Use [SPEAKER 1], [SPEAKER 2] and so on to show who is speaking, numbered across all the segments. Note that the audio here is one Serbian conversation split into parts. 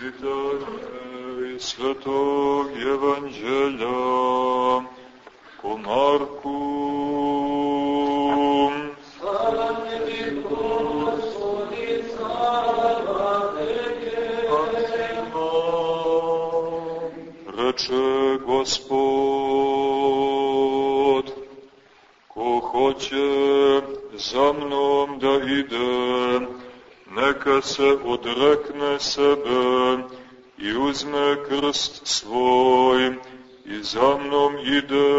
[SPEAKER 1] Čitanje iz Svetog Evanđelja po Marku.
[SPEAKER 2] Slava tebi, Gospodi, slava tebe.
[SPEAKER 1] Reče Gospod, ko hoće za mnom da ide, neka se odrekne sebe i uzme krst svoj i za mnom ide.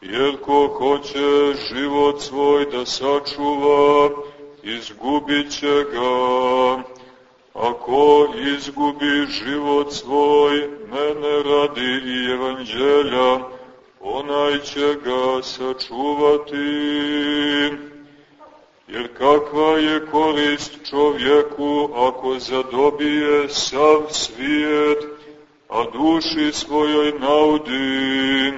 [SPEAKER 1] Jer ko hoće život svoj da sačuva, izgubit će ga. Ako izgubi život svoj, mene radi i evanđelja, onaj će ga sačuvati. Jer kakva je korist čovjeku ako zadobije sav svijet, a duši svojoj naudi?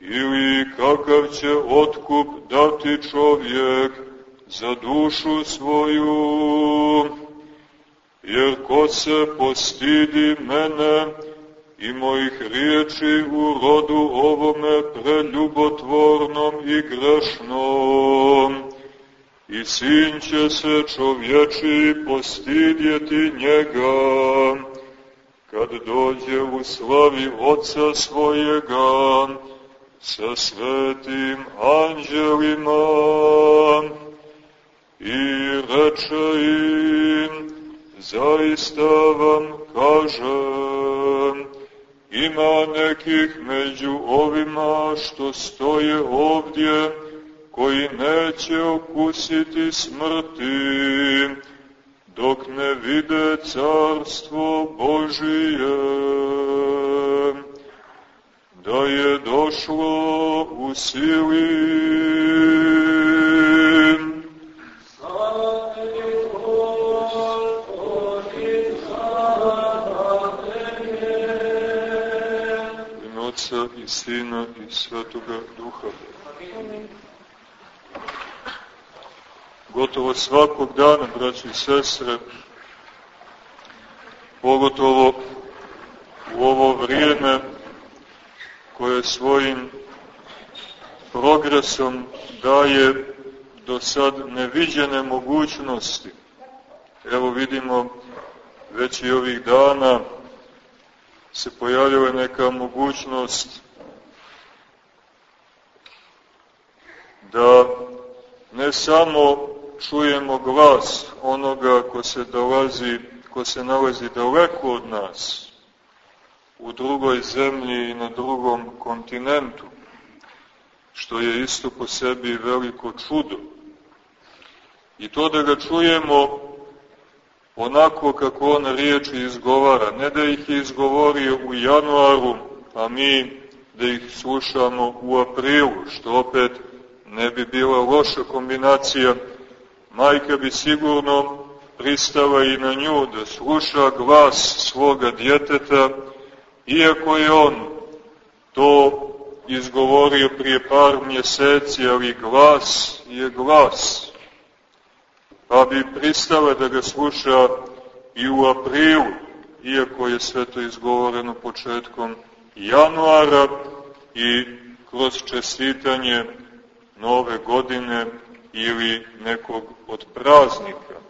[SPEAKER 1] Ili kakav će otkup dati čovjek za dušu svoju? Jer ko se postidi mene i mojih riječi u rodu ovome preljubotvornom i grešnom, i sin će se čovječi postidjeti njega, kad dođe u slavi oca svojega sa svetim anđelima. I reče im, zaista vam kažem, ima nekih među ovima što stoje ovdje, koji neće okusiti smrti, dok ne vide carstvo Božije. Da je došlo u sili. Sina i Svetoga Duha. Gotovo svakog dana, braći i sestre, pogotovo u ovo vrijeme koje svojim progresom daje do sad neviđene mogućnosti. Evo vidimo, već i ovih dana se pojavljava neka mogućnost da ne samo čujemo glas onoga ko se dolazi, ko se nalazi daleko od nas, u drugoj zemlji i na drugom kontinentu, što je isto po sebi veliko čudo. I to da ga čujemo onako kako on riječi izgovara, ne da ih je izgovorio u januaru, a mi da ih slušamo u aprilu, što opet ne bi bila loša kombinacija. Majka bi sigurno pristala i na nju da sluša glas svoga djeteta, iako je on to izgovorio prije par mjeseci, ali glas je glas. Pa bi pristala da ga sluša i u aprilu, iako je sve to izgovoreno početkom januara i kroz čestitanje nove godine ili nekog od praznika.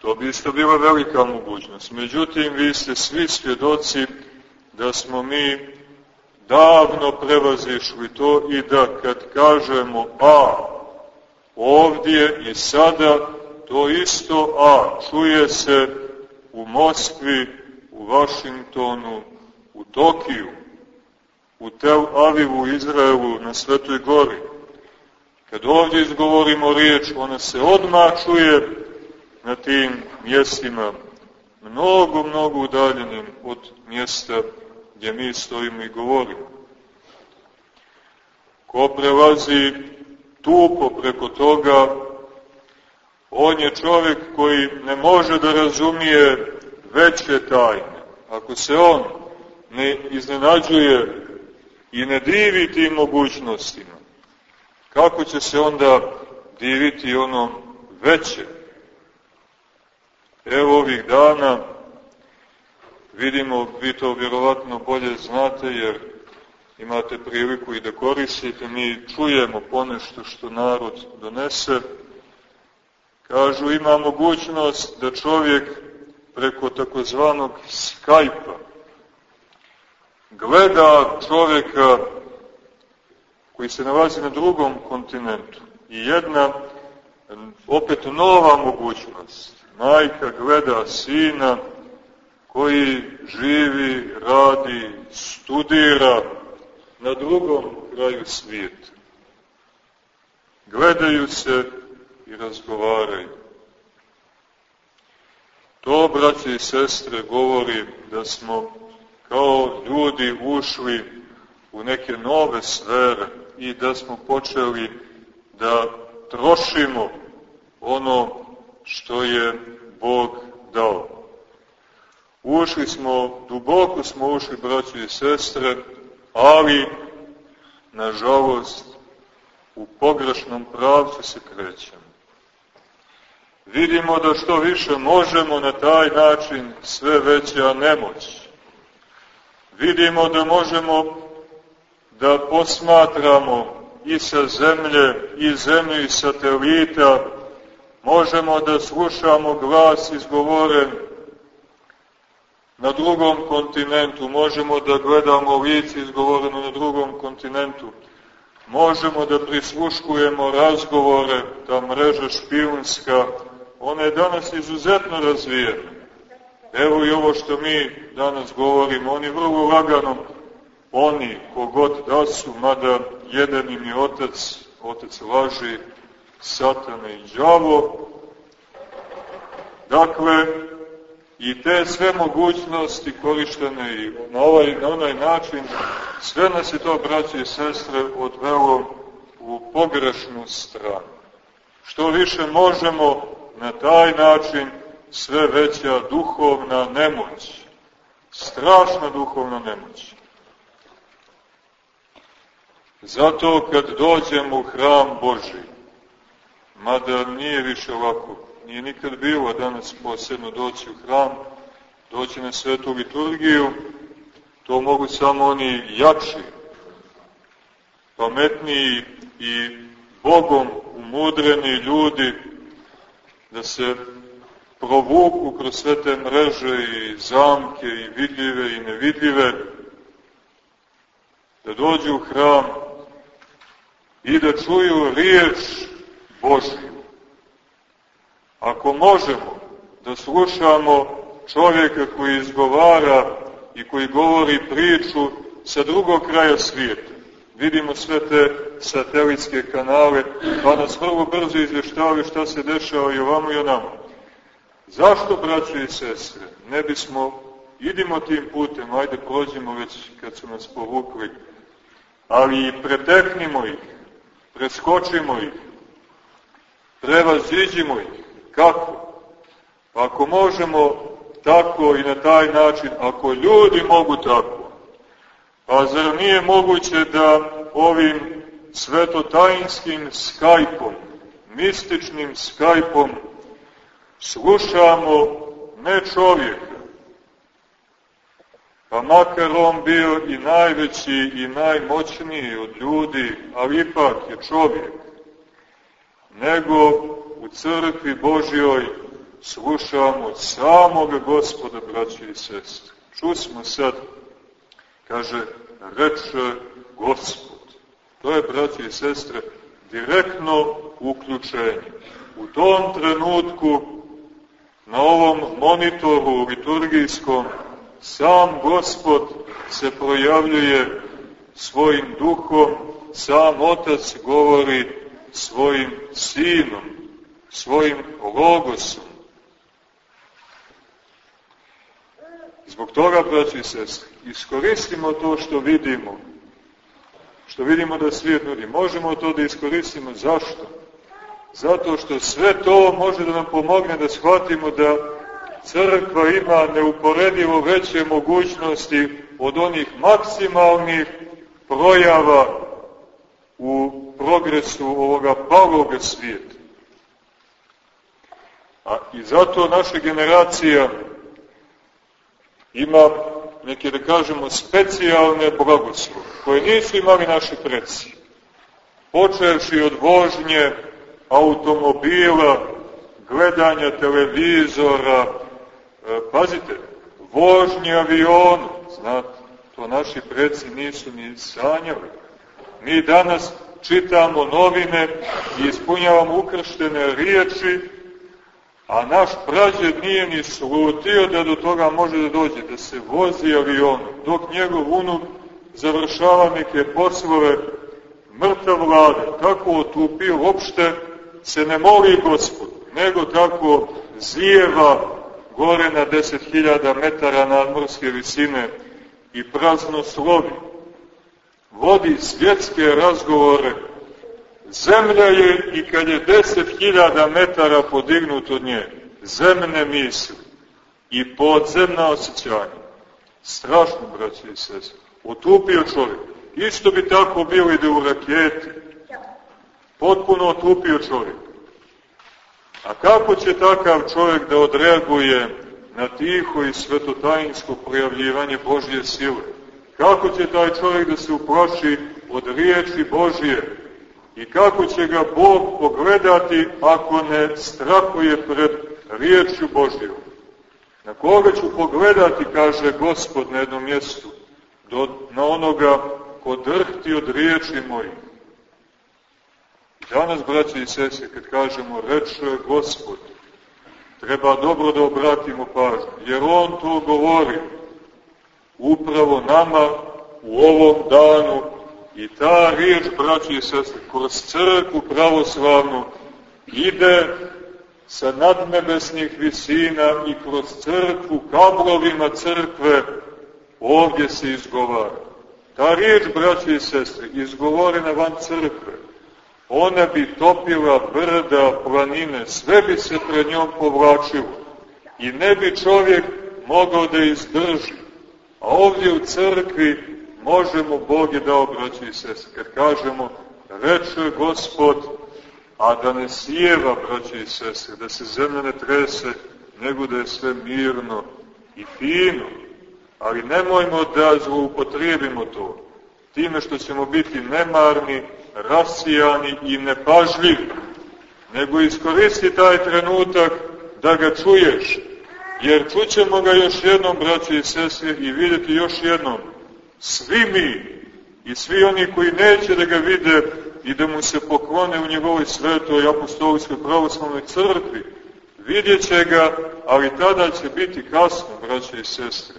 [SPEAKER 1] To bi isto bila velika mogućnost. Međutim, vi ste svi svjedoci da smo mi davno prevazišli to i da kad kažemo A ovdje i sada, to isto A čuje se u Moskvi, u Vašingtonu, u Tokiju, u Tel Avivu, Izraelu, na Svetoj gori. Kad ovdje izgovorimo riječ, ona se odmah čuje na tim mjestima, mnogo, mnogo udaljenim od mjesta gdje mi stojimo i govorimo. Ko prelazi tupo preko toga, on je čovjek koji ne može da razumije veće tajne. Ako se on ne iznenađuje i ne divi tim mogućnostima, kako će se onda diviti onom veće. Evo ovih dana vidimo, vi to vjerovatno bolje znate, jer imate priliku i da koristite, mi čujemo ponešto što narod donese, kažu ima mogućnost da čovjek preko takozvanog Skype-a gleda čovjeka koji se nalazi na drugom kontinentu. I jedna, opet nova mogućnost. Majka gleda sina koji živi, radi, studira na drugom kraju svijeta. Gledaju se i razgovaraju. To, braće i sestre, govori da smo kao ljudi ušli u neke nove sfere i da smo počeli da trošimo ono što je Bog dao. Ušli smo, duboko smo ušli, braći i sestre, ali, nažalost, u pogrešnom pravcu se krećemo. Vidimo da što više možemo na taj način sve veća nemoć. Vidimo da možemo da posmatramo i sa zemlje, i zemlje i satelita, možemo da slušamo glas izgovoren na drugom kontinentu, možemo da gledamo lice izgovoreno na drugom kontinentu, možemo da prisluškujemo razgovore, ta mreža špijunska, ona je danas izuzetno razvijena. Evo i ovo što mi danas govorimo, oni vrlo lagano, oni, kogod da su, mada jedan im je otac, otac laži, satana i džavo, dakle, i te sve mogućnosti korištene i na, ovaj, na onaj način, sve nas je to, braće i sestre, odvelo u pogrešnu stranu. Što više možemo na taj način sve veća duhovna nemoć. Strašna duhovna nemoć. Zato kad dođemo u hram Boži, mada nije više ovako, nije nikad bilo danas posebno doći u hram, doći na svetu liturgiju, to mogu samo oni jači, pametniji i Bogom umudreni ljudi da se provuku kroz sve te mreže i zamke i vidljive i nevidljive, da dođu u hram i da čuju riječ Božju. Ako možemo da slušamo čovjeka koji izgovara i koji govori priču sa drugog kraja svijeta, vidimo sve te satelitske kanale, pa nas vrlo brzo izvještavaju šta se dešava i ovamo i onamo. Zašto, braće i sestre, ne bismo, idimo tim putem, ajde prođemo već kad su nas povukli, ali i preteknimo ih, preskočimo ih, prevaziđimo ih. Kako? Ako možemo tako i na taj način, ako ljudi mogu tako, a zar nije moguće da ovim svetotajinskim skajpom, mističnim skajpom, slušamo ne čovjeka, pa makar on bio i najveći i najmoćniji od ljudi, ali ipak je čovjek, nego u crkvi Božjoj slušamo samog gospoda, braći i sestre. Čusmo sad, kaže, reče gospod. To je, braći i sestre, direktno uključenje. U tom trenutku na ovom monitoru liturgijskom sam Gospod se projavljuje svojim duhom, sam Otac govori svojim sinom, svojim logosom. Zbog toga, braći se, iskoristimo to što vidimo, što vidimo da svijet nudi. Možemo to da iskoristimo. Zašto? Zato što sve to može da nam pomogne da shvatimo da crkva ima neuporedivo veće mogućnosti od onih maksimalnih projava u progresu ovoga paloga svijeta. A i zato naša generacija ima neke, da kažemo, specijalne blagoslove, koje nisu imali naši preci. Počevši od vožnje automobila, gledanja televizora, e, pazite, vožnje avionu, znate, to naši preci nisu ni sanjali. Mi danas čitamo novine i ispunjavamo ukrštene riječi, a naš prađed nije ni slutio da do toga može da dođe, da se vozi avion, dok njegov unuk završava neke poslove mrtav vlade, tako otupio, uopšte se ne moli gospod, nego tako zijeva gore na 10.000 metara nadmorske visine i prazno slovi. Vodi svjetske razgovore. Zemlja je i kad je 10.000 metara podignut od nje, zemne misli i podzemna osjećanja. Strašno, braći i sese. Otupio čovjek. Isto bi tako bilo i da u raketi. Potpuno otupio čovjek. A kako će takav čovjek da odreaguje na tiho i svetotajinsko projavljivanje Božje sile? Kako će taj čovjek da se uplaši od riječi Božje? I kako će ga Bog pogledati ako ne strahuje pred riječju Božjom? Na koga ću pogledati, kaže Gospod na jednom mjestu, do, na onoga ko drhti od riječi mojih. Danas, braće i sese, kad kažemo reče Gospod, treba dobro da obratimo pažnju, jer On to govori upravo nama u ovom danu i ta riječ, braće i sestre, kroz crkvu pravoslavnu ide sa nadnebesnih visina i kroz crkvu, kablovima crkve, ovdje se izgovara. Ta riječ, braće i sestre, izgovorena van crkve, ona bi topila brda, planine, sve bi se pred njom povlačilo i ne bi čovjek mogao da izdrži. A ovdje u crkvi možemo Boge da obraći se, kad kažemo reče Gospod, a da ne sjeva, braće i da se zemlja ne trese, nego da je sve mirno i fino. Ali nemojmo da zloupotrijebimo to, time što ćemo biti nemarni, rasijani i nepažljivi, nego iskoristi taj trenutak da ga čuješ, jer čućemo ga još jednom, braće i sestre, i vidjeti još jednom, svi mi i svi oni koji neće da ga vide i da mu se poklone u njegovoj svetoj apostoličkoj pravoslavnoj crkvi, vidjet će ga, ali tada će biti kasno, braće i sestre.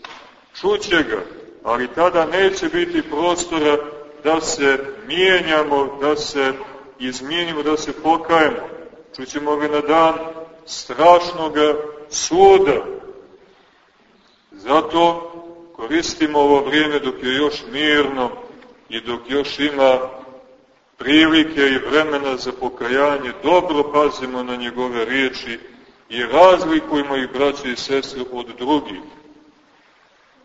[SPEAKER 1] Čuće ga, ali tada neće biti prostora da se mijenjamo, da se izmijenimo, da se pokajemo. Čućemo ga na dan strašnog suda. Zato koristimo ovo vrijeme dok je još mirno i dok još ima prilike i vremena za pokajanje, dobro pazimo na njegove riječi i razlikujemo ih, braće i sestre, od drugih.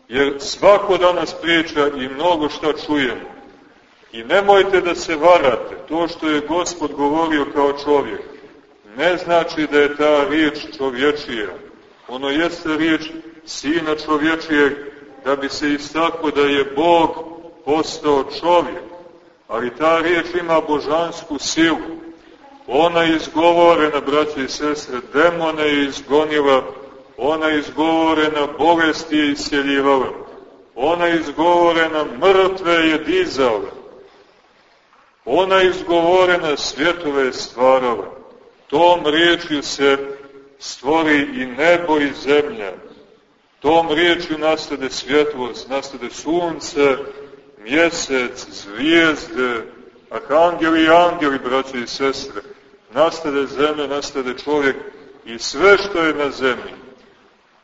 [SPEAKER 1] Jer svako danas priča i mnogo šta čujemo. I nemojte da se varate, to što je Gospod govorio kao čovjek, ne znači da je ta riječ čovječija. Ono jeste riječ sina čovječijeg, da bi se istaklo da je Bog postao čovjek. Ali ta riječ ima božansku silu. Ona izgovorena, braće i sestre, demone je izgonila, ona izgovorena bolesti je isjeljivala, ona izgovorena mrtve je dizala, Ona izgovorena svjetove stvarala. Tom riječju se stvori i nebo i zemlja. Tom riječju nastade svjetlost, nastade sunce, mjesec, zvijezde, arhangeli i angeli, braće i sestre. Nastade zemlja, nastade čovjek i sve što je na zemlji.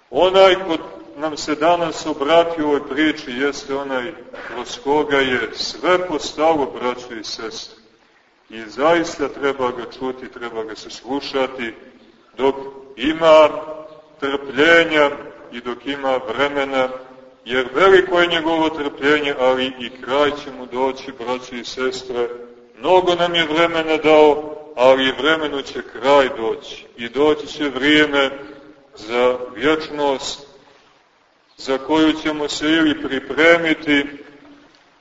[SPEAKER 1] Onaj ko nam se danas obratio u ovoj priči jeste onaj kroz koga je sve postalo, braćo i sestre. I zaista treba ga čuti, treba ga se slušati, dok ima trpljenja i dok ima vremena, jer veliko je njegovo trpljenje, ali i kraj će mu doći, braći i sestre. Mnogo nam je vremena dao, ali vremenu će kraj doći i doći će vrijeme za vječnost za koju ćemo se ili pripremiti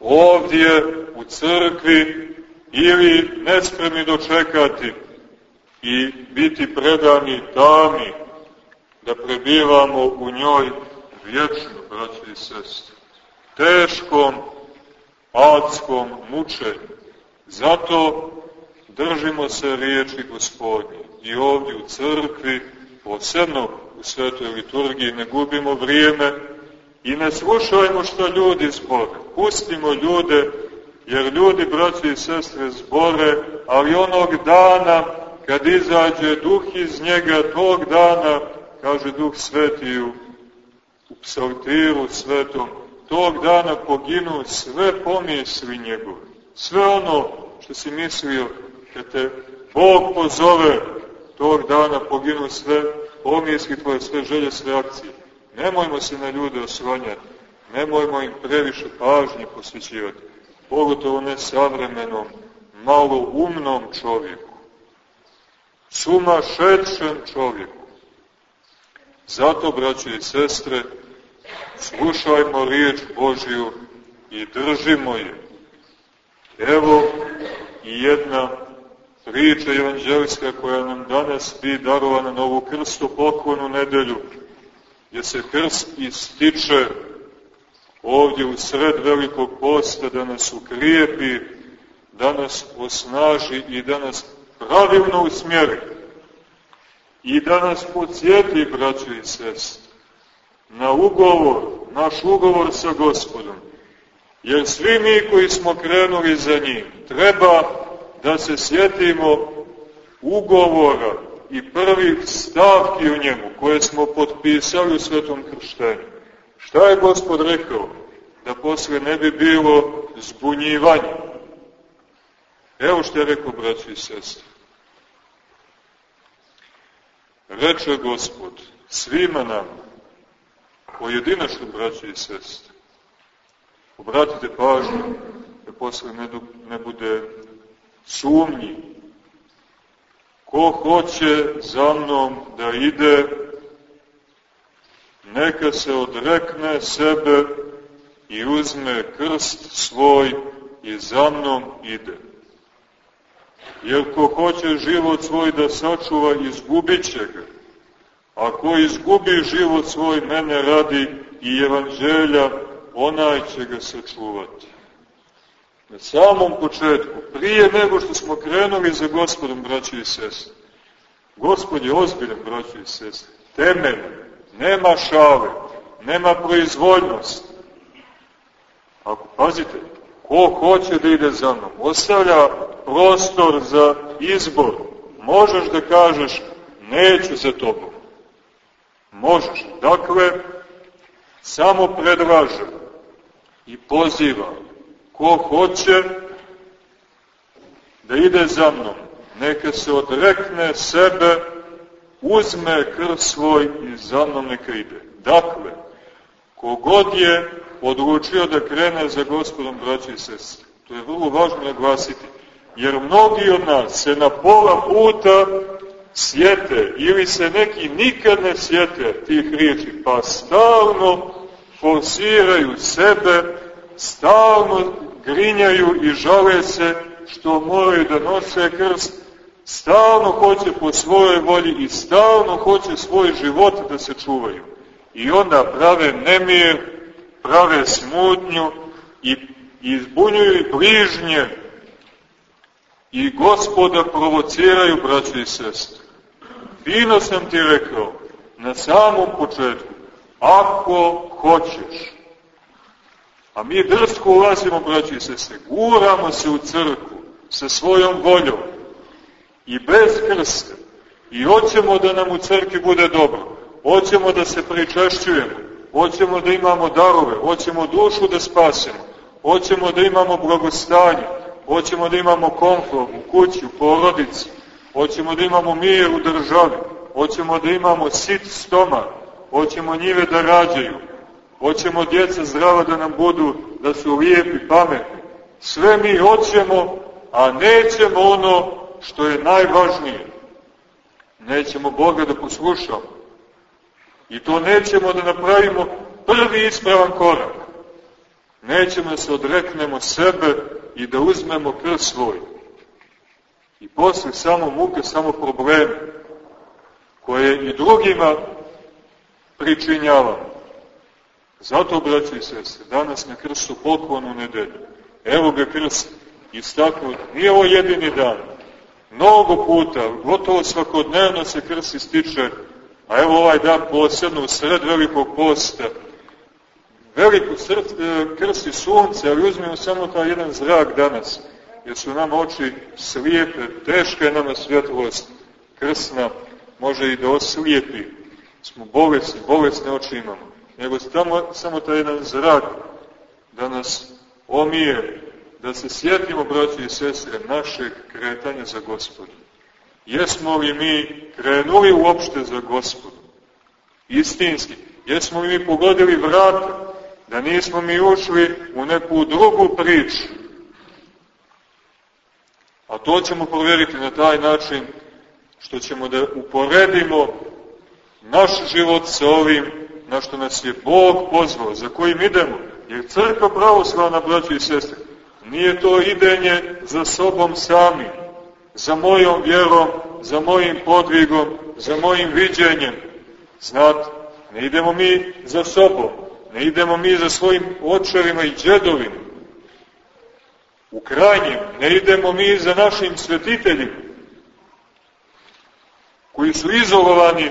[SPEAKER 1] ovdje u crkvi ili nespremni dočekati i biti predani tami da prebivamo u njoj vječno, braći i sestri, teškom, adskom mučenju. Zato držimo se riječi gospodnje i ovdje u crkvi, posebno u svetoj liturgiji, ne gubimo vrijeme i ne slušajmo što ljudi zbore. Pustimo ljude, jer ljudi, braći i sestre, zbore, ali onog dana, kad izađe duh iz njega, tog dana, kaže duh sveti u, psaltiru svetom, tog dana poginu sve pomisli njegove. Sve ono što si mislio, kad te Bog pozove, tog dana poginu sve pomisli tvoje, sve želje, sve akcije. Nemojmo se na ljude osvanjati, nemojmo im previše pažnje posvećivati, pogotovo ne savremenom, malo umnom čovjeku, sumašećem čovjeku. Zato, braće i sestre, slušajmo riječ Božiju i držimo je. Evo i jedna priča evanđelska koja nam danas bi darovana na ovu krstu poklonu nedelju, gdje se krst ističe ovdje u sred velikog posta da nas ukrijepi, da nas osnaži i da nas pravilno usmjeri i da nas podsjeti, braćo i sest, na ugovor, naš ugovor sa gospodom. Jer svi mi koji smo krenuli za njim, treba da se sjetimo ugovora i prvih stavki u njemu koje smo potpisali u svetom krštenju. Šta je gospod rekao? Da posle ne bi bilo zbunjivanja. Evo što je rekao, braći i sestri. Reče gospod svima nama, pojedinačno, braći i sestri, obratite pažnju da posle ne, ne bude sumnji. Ko hoće za mnom da ide, neka se odrekne sebe i uzme krst svoj i za mnom ide. Jer ko hoće život svoj da sačuva, izgubit će ga. A ko izgubi život svoj, mene radi i evanđelja, onaj će ga sačuvati. Na samom početku, prije nego što smo krenuli za gospodom, braći i sestre, gospod je ozbiljan, braći i sestre, temelj, nema šale, nema proizvoljnost. Ako pazite, ko hoće da ide za mnom, ostavlja prostor za izbor, možeš da kažeš, neću za tobom. Možeš. Dakle, samo predlaže i poziva ko hoće da ide za mnom, neka se odrekne sebe, uzme krv svoj i za mnom neka ide. Dakle, kogod je odlučio da krene za gospodom braći i sestri, to je vrlo važno naglasiti, jer mnogi od nas se na pola puta sjete ili se neki nikad ne sjete tih riječi, pa stalno forsiraju sebe, stalno grinjaju i žale se što moraju da nose krst, stalno hoće po svojoj volji i stalno hoće svoj život da se čuvaju. I onda prave nemir, prave smutnju i izbunjuju bližnje i gospoda provociraju, braće i sestre. Fino sam ti rekao, na samom početku, ako hoćeš, A mi drsko ulazimo, braći i sese, guramo se u crku sa svojom voljom i bez krsta. I hoćemo da nam u crkvi bude dobro. Hoćemo da se pričešćujemo. Hoćemo da imamo darove. Hoćemo dušu da spasemo. Hoćemo da imamo blagostanje. Hoćemo da imamo komfort u kući, u porodici. Hoćemo da imamo mir u državi. Hoćemo da imamo sit stomak. Hoćemo njive da rađaju Hoćemo djeca zdrava da nam budu, da su lijepi, pametni. Sve mi hoćemo, a nećemo ono što je najvažnije. Nećemo Boga da poslušamo. I to nećemo da napravimo prvi ispravan korak. Nećemo da se odreknemo sebe i da uzmemo krst svoj. I posle samo muke, samo probleme, koje i drugima pričinjavamo. Zato, braći i sestre, danas na krstu poklonu nedelju. Evo ga krst istaknut. Nije ovo jedini dan. Mnogo puta, gotovo svakodnevno se krst ističe, a evo ovaj dan posebno u sred velikog posta. Veliko sred, e, krsti sunce, ali uzmemo samo taj jedan zrak danas, jer su nam oči slijepe, teška je nama svjetlost krsna, može i da oslijepi. Smo bolesni, bolesne oči imamo. Nego samo, samo taj jedan zrak da nas omije, da se sjetimo, braći i sestre, našeg kretanja za gospodu. Jesmo li mi krenuli uopšte za gospodu? Istinski. Jesmo li mi pogodili vrata? Da nismo mi ušli u neku drugu priču? A to ćemo provjeriti na taj način što ćemo da uporedimo naš život sa ovim na što nas je Bog pozvao, za kojim idemo. Jer crkva pravoslavna, braći i sestre, nije to idenje za sobom sami, za mojom vjerom, za mojim podvigom, za mojim viđenjem. Znate, ne idemo mi za sobom, ne idemo mi za svojim očevima i džedovima. U krajnjem, ne idemo mi za našim svetiteljima, koji su izolovani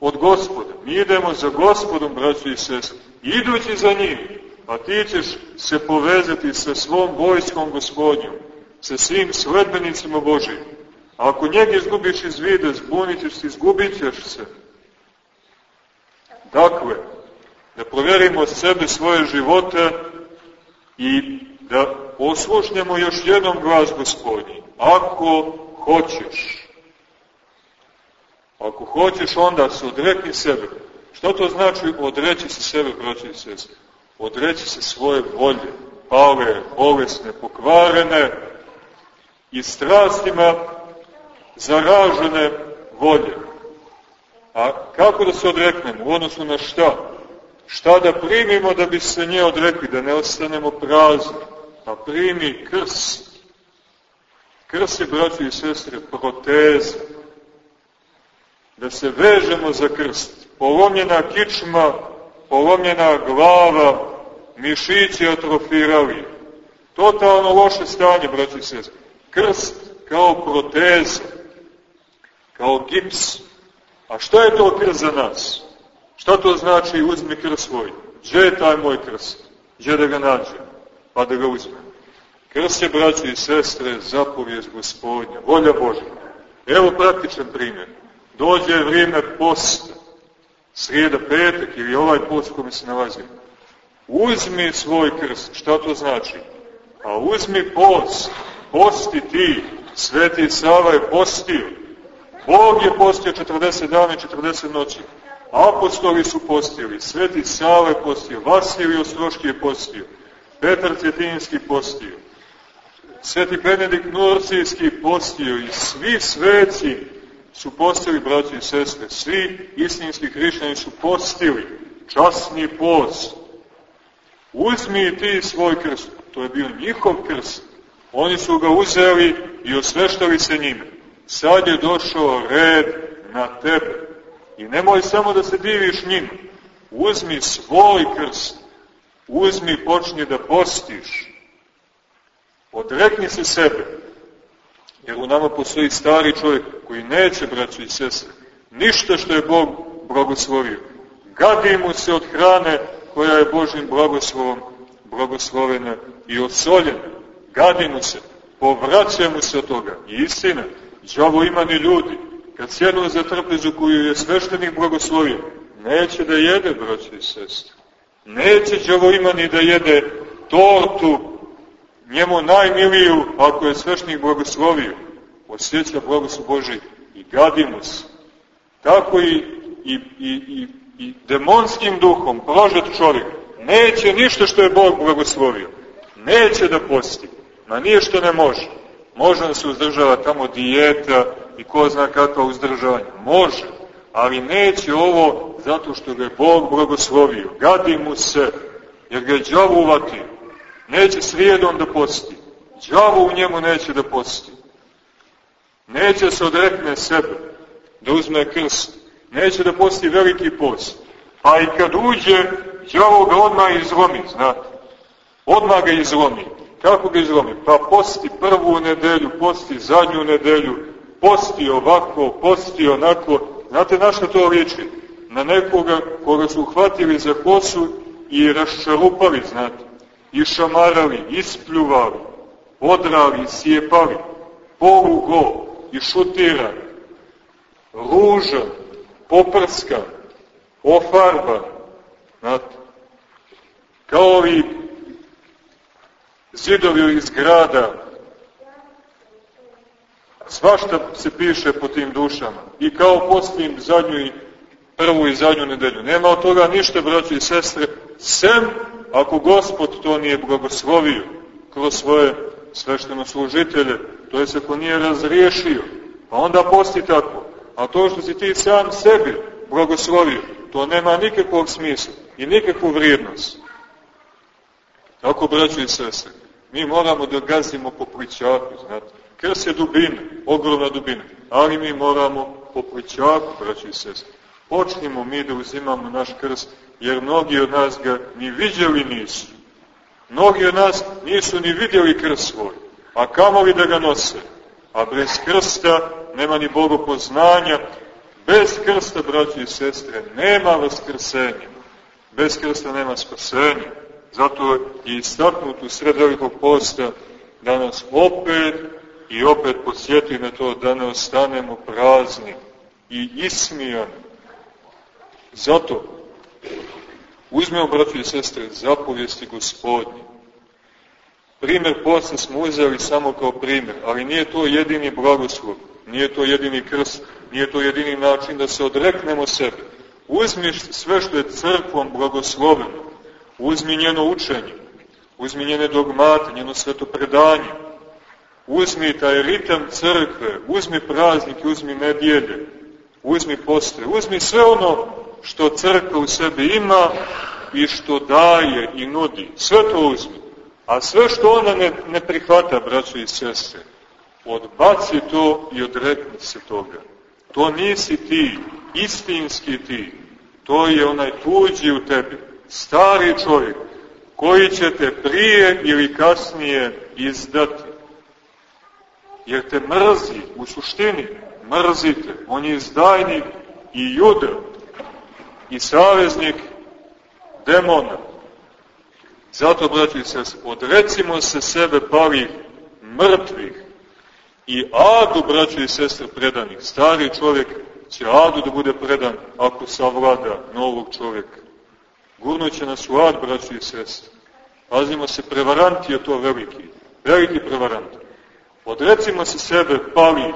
[SPEAKER 1] od gospoda. Mi idemo za gospodom, braći i sest. Idući za njim, a ti ćeš se povezati sa svom vojskom gospodnjom, sa svim sledbenicima Božijim. A ako njega izgubiš iz vide, zbunit ćeš se, izgubit ćeš se. Dakle, da provjerimo sebe, svoje živote i da poslušnemo još jednom glas gospodnji. Ako hoćeš. Ako hoćeš, onda se odrekni sebe. Što to znači odreći se sebe, braći i sestri? Odreći se svoje volje, pale, bolesne, pokvarene i strastima zaražene volje. A kako da se odreknemo? U odnosu na šta? Šta da primimo da bi se nje odrekli, da ne ostanemo prazni? Pa primi krst. Krst je, braći i sestre, proteza da se vežemo za krst. Polomljena kičma, polomljena glava, mišići atrofirali. Totalno loše stanje, braći i sest. Krst kao proteza, kao gips. A šta je to krst za nas? Šta to znači uzmi krst svoj? Gdje je taj moj krst? Gdje da ga nađem? Pa da ga uzmem. Krst je, braći i sestre, zapovijest gospodnja, volja Božja. Evo praktičan primjer dođe vrijeme posta, srijeda, petak ili ovaj post kome se nalazimo, uzmi svoj krst. Šta to znači? A uzmi post, posti ti, Sveti Sava je postio. Bog je postio 40 dana i 40 noći. Apostoli su postili, Sveti Sava je postio, Vasilij Ostroški je postio, Petar Cjetinski postio, Sveti Benedikt Norcijski postio i svi sveci su postili, braći i sestre, svi istinski hrišćani su postili časni post. Uzmi ti svoj krst, to je bio njihov krst. Oni su ga uzeli i osveštali se njime. Sad je došao red na tebe. I nemoj samo da se diviš njim. Uzmi svoj krst. Uzmi i počni da postiš. Odrekni se sebe. Jer u nama postoji stari čovjek koji neće, braći i sestre, ništa što je Bog blagoslovio. Gadi mu se od hrane koja je Božim blagoslovom blagoslovena i odsoljena. Gadi mu se, povraća mu se od toga. I istina, džavo ima ni ljudi. Kad sjednu za trpezu koju je sveštenik blagoslovio, neće da jede, braći i sestre. Neće džavo ima ni da jede tortu njemu najmiliju, ako je svešnik blagoslovio, osjeća blagoslov Boži i gadi mu se. Tako i, i, i, i, i demonskim duhom, prožet čovjek, neće ništa što je Bog blagoslovio. Neće da posti. Ma nije što ne može. Može da se uzdržava tamo dijeta i ko zna kakva uzdržavanja. Može, ali neće ovo zato što ga je Bog blagoslovio. Gadi mu se, jer ga je džavu uvatio. Neće svijedom da posti. Džavu u njemu neće da posti. Neće se odrekne sebe, da uzme krst. Neće da posti veliki post. Pa i kad uđe, džavo ga odmah izlomi, znate. Odmah ga izlomi. Kako ga izlomi? Pa posti prvu nedelju, posti zadnju nedelju, posti ovako, posti onako. Znate na što to liči? Na nekoga koga su uhvatili za kosu i raščarupali, znate. I šamarali, ispljuvali, odrali, sjepali, polugo, i šutiran, ružan, poprskan, ofarban, znate, kao ovi zidovi iz grada, svašta se piše po tim dušama. I kao postim zadnju i prvu i zadnju nedelju. Nema od toga ništa, braći i sestre, sem ako Gospod to nije blagoslovio kroz svoje svešteno služitelje, to je se ako nije razriješio, pa onda posti tako. A to što si ti sam sebi blagoslovio, to nema nikakvog smisla i nikakvu vrijednost. Tako, braći i sestre, mi moramo da gazimo po plićaku, znate. Krs je dubina, ogromna dubina, ali mi moramo po plićaku, braći i sestre. Počnimo mi da uzimamo naš krst, jer mnogi od nas ga ni vidjeli nisu. Mnogi od nas nisu ni vidjeli krst svoj, a kamovi da ga nose. A bez krsta nema ni bogopoznanja, bez krsta, braći i sestre, nema vaskrsenja. Bez krsta nema spasenja. Zato je istaknut u sred velikog posta da nas opet i opet posjeti na to da ne ostanemo prazni i ismijani. Zato uzmemo, braći i sestre, zapovijesti gospodnje. Primer posta smo uzeli samo kao primer, ali nije to jedini blagoslov, nije to jedini krst, nije to jedini način da se odreknemo sebe. Uzmi sve što je crkvom blagosloveno, uzmi njeno učenje, uzmi njene dogmate, njeno sveto predanje, uzmi taj ritam crkve, uzmi praznike, uzmi nedjelje, uzmi postre, uzmi sve ono što crkva u sebi ima i što daje i nudi, sve to uzmi. A sve što ona ne, ne prihvata, braćo i sestre, odbaci to i odrekni se toga. To nisi ti, istinski ti. To je onaj tuđi u tebi, stari čovjek, koji će te prije ili kasnije izdati. Jer te mrzi, u suštini, mrzite. On je izdajnik i juda i saveznik demona. Zato, braći i sest, odrecimo se sebe palih mrtvih i adu, braći i sestre, predanih. Stari čovjek će adu da bude predan ako savlada novog čovjeka. Gurnuće nas u ad, braći i sestre. Pazimo se, prevarant je to veliki. Veliki prevarant. Odrecimo se sebe palih,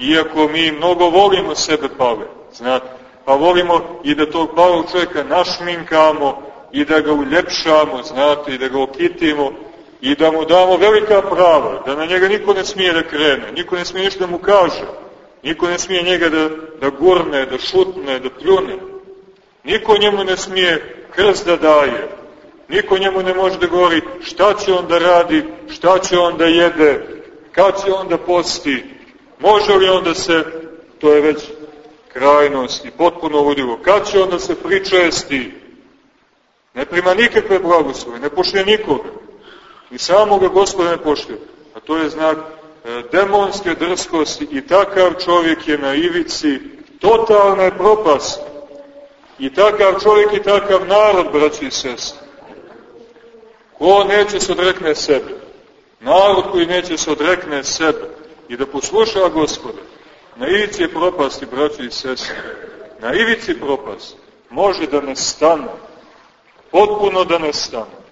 [SPEAKER 1] iako mi mnogo volimo sebe pale, znate, pa volimo i da tog palog čovjeka našminkamo, i da ga uljepšamo, znate, i da ga okitimo i da mu damo velika prava, da na njega niko ne smije da krene, niko ne smije ništa da mu kaže, niko ne smije njega da, da gurne, da šutne, da pljune, niko njemu ne smije krst da daje, niko njemu ne može da govori šta će on da radi, šta će on da jede, kad će on da posti, može li on da se, to je već krajnost i potpuno ludilo, kad će on da se pričesti, Ne prima nikakve blagoslove, ne poštuje nikoga. Ni samoga gospoda ne poštuje. A to je znak e, demonske drskosti i takav čovjek je na ivici totalne propasti. I takav čovjek i takav narod, braći i sestri. Ko neće se odrekne sebe? Narod koji neće se odrekne sebe i da posluša gospoda. Na ivici propasti, braći i sestri. Na ivici propasti. Može da ne stane potpuno da nestane.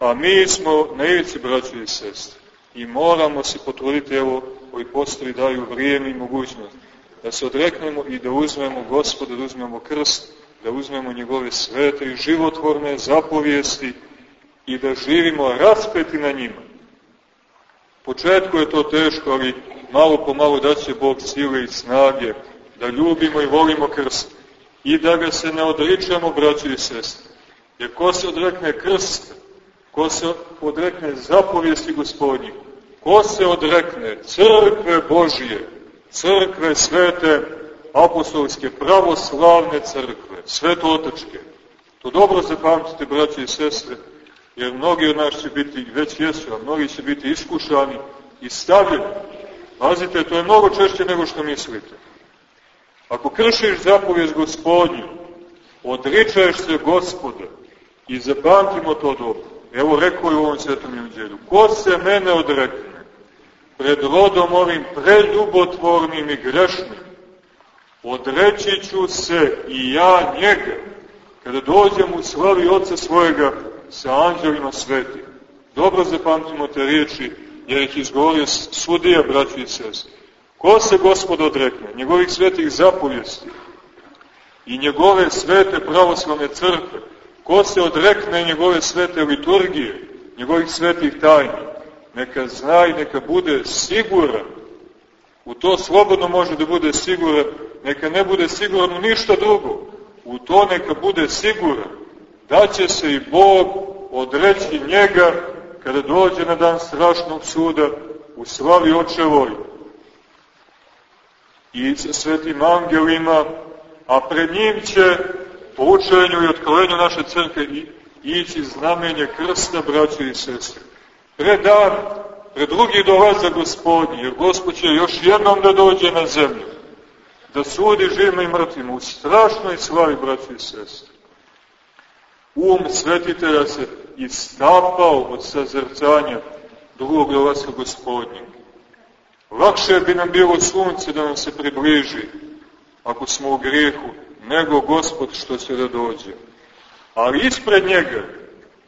[SPEAKER 1] A mi smo na ivici, braći i sestre, i moramo se potruditi, evo, koji postoji daju vrijeme i mogućnost, da se odreknemo i da uzmemo gospoda, da uzmemo krst, da uzmemo njegove svete i životvorne zapovijesti i da živimo raspeti na njima. Početku je to teško, ali malo po malo daće Bog sile i snage da ljubimo i volimo krst i da ga se ne odričemo, braći i sestre. Jer ko se odrekne krsta, ko se odrekne zapovijesti gospodnji, ko se odrekne crkve Božije, crkve svete, apostolske, pravoslavne crkve, svetotočke, to dobro zapamtite, braći i sestre, jer mnogi od nas će biti, već jesu, a mnogi će biti iskušani i stavljeni. Pazite, to je mnogo češće nego što mislite. Ako kršiš zapovijest gospodnju, odričaješ se gospoda i zapamtimo to dobro. Evo rekao je u ovom svetom evanđelju, ko se mene odrekne pred rodom ovim preljubotvornim i grešnim, odreći ću se i ja njega, kada dođem u slavi oca svojega sa anđelima sveti. Dobro zapamtimo te riječi, jer ih izgovorio sudija, braći i sestri. Ko se gospod odrekne? Njegovih svetih zapovijesti i njegove svete pravoslavne crkve. Ko se odrekne njegove svete liturgije, njegovih svetih tajni? Neka zna i neka bude siguran. U to slobodno može da bude siguran. Neka ne bude siguran ništa drugo. U to neka bude siguran. Da će se i Bog odreći njega kada dođe na dan strašnog suda u slavi očevoj i sa svetim angelima, a pred njim će po učenju i otkrovenju naše crkve ići znamenje krsta, braće i sestre. Pred dan, pred drugi dolazak gospodnji, jer gospod će još jednom da dođe na zemlju, da sudi živima i mrtvima u strašnoj slavi, braće i sestre. Um svetitelja se istapao od sazrcanja drugog dolaska gospodnjeg. Lakše bi nam bilo sunce da nam se približi, ako smo u grijehu, nego gospod što će da dođe. Ali ispred njega,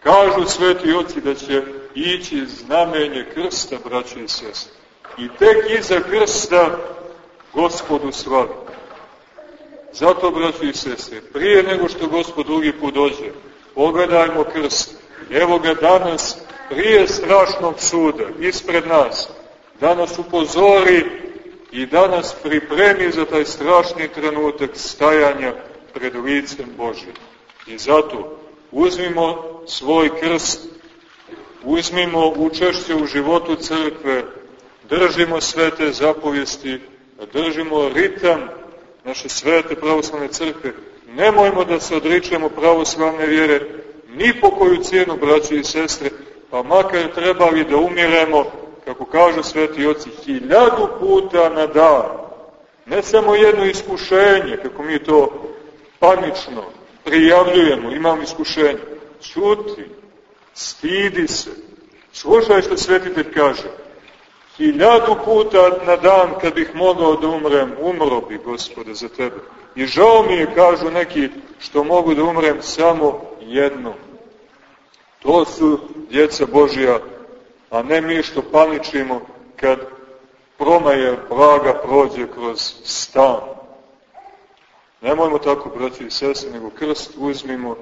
[SPEAKER 1] kažu sveti oci da će ići znamenje krsta, braće i sestre. I tek iza krsta gospodu slavi. Zato, braće i sestre, prije nego što gospod drugi put dođe, pogledajmo krst. Evo ga danas, prije strašnog suda, ispred nas, da nas upozori i da nas pripremi za taj strašni trenutak stajanja pred licem Božim. I zato uzmimo svoj krst, uzmimo učešće u životu crkve, držimo svete zapovijesti, držimo ritam naše svete pravoslavne crkve, nemojmo da se odričemo pravoslavne vjere, ni po koju cijenu, braći i sestre, pa makar trebali da umiremo kako kažu sveti oci, hiljadu puta na dan. Ne samo jedno iskušenje, kako mi to panično prijavljujemo, imam iskušenje. Čuti, stidi se. Slušaj što svetitelj kaže. Hiljadu puta na dan kad bih mogao da umrem, umro bi, gospode, za tebe. I žao mi je, kažu neki, što mogu da umrem samo jednom. To su djeca Božija a ne mi što paničimo kad promaje vraga prođe kroz stan. Nemojmo tako, braći i sese, nego krst uzmimo,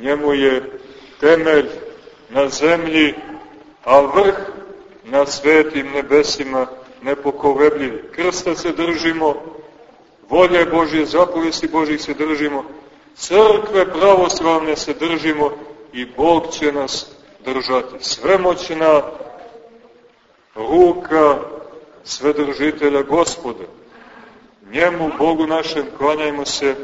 [SPEAKER 1] njemu je temelj na zemlji, a vrh na svetim nebesima nepokolebljiv. Krsta se držimo, volje Božje, zapovesti Božih se držimo, crkve pravoslavne se držimo i Bog će nas držati. Svemoćna ruka svedržitelja gospoda. Njemu, Bogu našem, klanjajmo se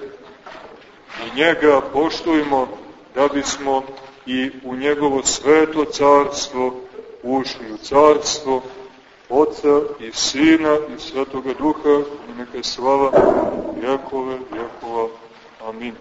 [SPEAKER 1] i njega poštujemo da bismo i u njegovo sveto carstvo ušli u carstvo Oca i Sina i Svetoga Duha i neka je slava vjekove vjekova. Amin.